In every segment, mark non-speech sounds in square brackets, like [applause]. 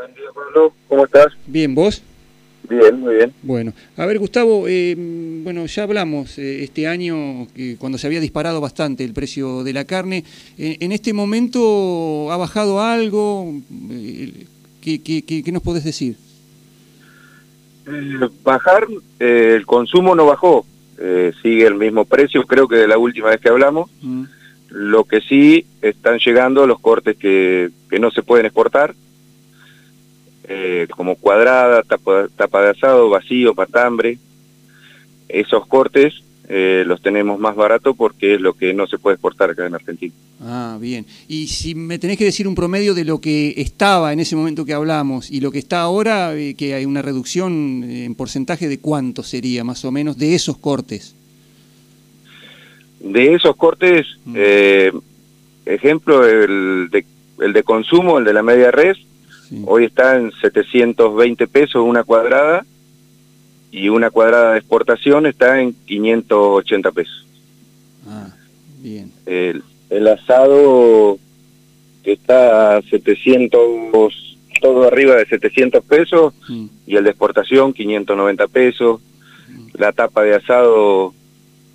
Buen día, Pablo. ¿Cómo estás? Bien, ¿vos? Bien, muy bien. Bueno, a ver, Gustavo, eh, bueno, ya hablamos eh, este año que cuando se había disparado bastante el precio de la carne. Eh, ¿En este momento ha bajado algo? Eh, ¿qué, qué, qué, qué nos podés decir? Eh, bajar, el consumo no bajó, sigue el mismo precio, creo que de la última vez que hablamos. Mm, Lo que sí están llegando los cortes que, que no se pueden exportar, eh, como cuadrada, tapa, tapa de asado, vacío, patambre. Esos cortes eh, los tenemos más barato porque es lo que no se puede exportar acá en Argentina. Ah, bien. Y si me tenés que decir un promedio de lo que estaba en ese momento que hablamos y lo que está ahora, eh, que hay una reducción eh, en porcentaje de cuánto sería más o menos de esos cortes. De esos cortes, Mm. eh, ejemplo, el de, el de consumo, el de la media res, Sí. hoy está en 720 pesos una cuadrada y una cuadrada de exportación está en 580 pesos. Ah, bien. El, el asado que está a 700, todo arriba de 700 pesos Mm. y el de exportación 590 pesos, Mm. la tapa de asado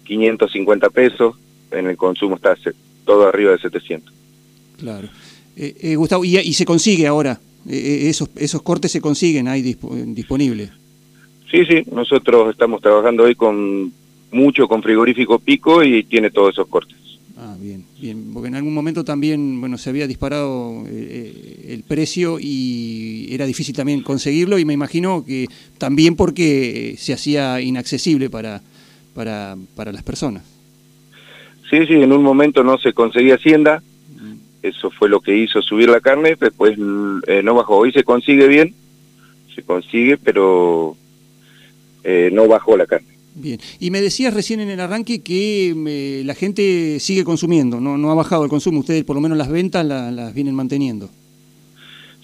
550 pesos, en el consumo está todo arriba de 700. Claro. Eh, eh, Gustavo, y, y se consigue ahora, esos, esos cortes se consiguen ahí dispo- disponibles. Sí, sí, nosotros estamos trabajando hoy con mucho con frigorífico Pico y tiene todos esos cortes. Ah, bien, bien, porque en algún momento también, bueno, se había disparado eh, eh, el precio y era difícil también conseguirlo y me imagino que también porque se hacía inaccesible para, para, para las personas. Sí, sí, en un momento no se conseguía Hacienda, eso fue lo que hizo subir la carne, después eh, no bajó. Hoy se consigue bien, se consigue, pero eh, no bajó la carne. Bien, y me decías recién en el arranque que eh, la gente sigue consumiendo, no, no ha bajado el consumo, ustedes por lo menos las ventas la- las vienen manteniendo.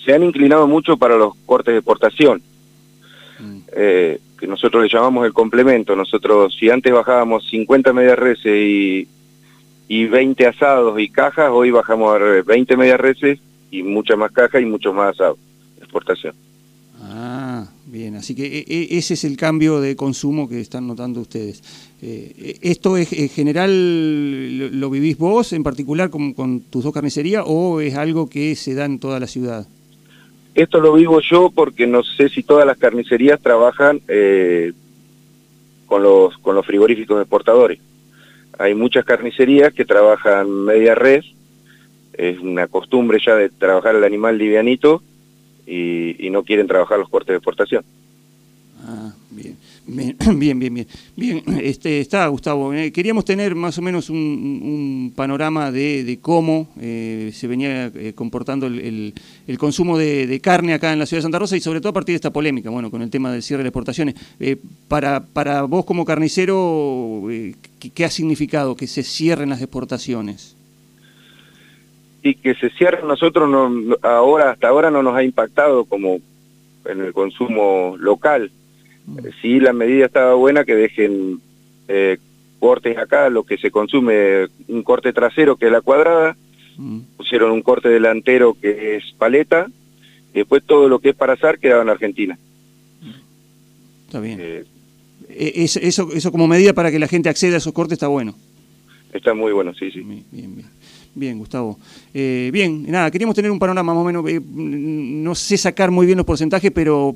Se han inclinado mucho para los cortes de exportación, Mm, eh, que nosotros le llamamos el complemento. Nosotros, si antes bajábamos 50 medias reses y, y 20 asados y cajas, hoy bajamos a 20 medias reses y muchas más cajas y muchos más asados exportación. Ah, bien, así que e- e- ese es el cambio de consumo que están notando ustedes. Eh, ¿Esto es en general, lo, lo vivís vos en particular con, con tus dos carnicerías o es algo que se da en toda la ciudad? Esto lo vivo yo porque no sé si todas las carnicerías trabajan eh, con los con los frigoríficos exportadores. Hay muchas carnicerías que trabajan media res, es una costumbre ya de trabajar el animal livianito y, no quieren trabajar los cortes de exportación. Ah, bien, [clears throat] bien, bien, bien, bien. Este, está Gustavo. eh, queríamos tener más o menos un, panorama de, cómo eh, se venía eh, comportando el, consumo de, carne acá en la ciudad de Santa Rosa y sobre todo a partir de esta polémica, bueno, con el tema del cierre de exportaciones. Eh, para, para vos como carnicero, ¿qué, ha significado que se cierren las exportaciones? Y que se cierren nosotros no, ahora hasta ahora no nos ha impactado como en el consumo local. Eh, Sí, la medida estaba buena que dejen eh, cortes acá, lo que se consume, un corte trasero que es la cuadrada, Mm, pusieron un corte delantero que es paleta, y después todo lo que es para azar quedaba en Argentina. está bien. Eh, Eh, es- eso, eso como medida para que la gente acceda a esos cortes está bueno. está muy bueno, sí, sí. Bien, bien, bien. Gustavo. Eh, bien, nada, queríamos tener un panorama más o menos, eh, no sé sacar muy bien los porcentajes, pero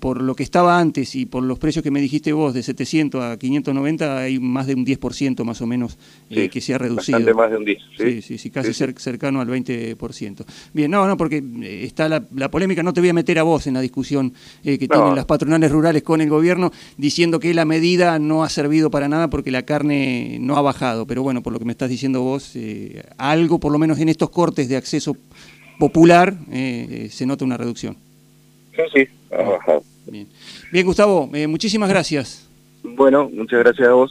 por lo que estaba antes y por los precios que me dijiste vos, de 700 a 590, hay más de un 10% más o menos eh, que se ha reducido. Bastante más de un día. Sí, Sí, sí, sí, casi Sí, sí. cer- cercano al 20%. Bien, no, no, porque eh, está la, la polémica, no te voy a meter a vos en la discusión eh, que No. tienen las patronales rurales con el gobierno, diciendo que la medida no ha servido para nada porque la carne no ha bajado. Pero bueno, por lo que me estás diciendo vos, eh, algo, por lo menos en estos cortes de acceso popular, se nota una reducción. Sí, sí, ha bajado. Bien, Bien Gustavo, eh, muchísimas gracias. Bueno, muchas gracias a vos.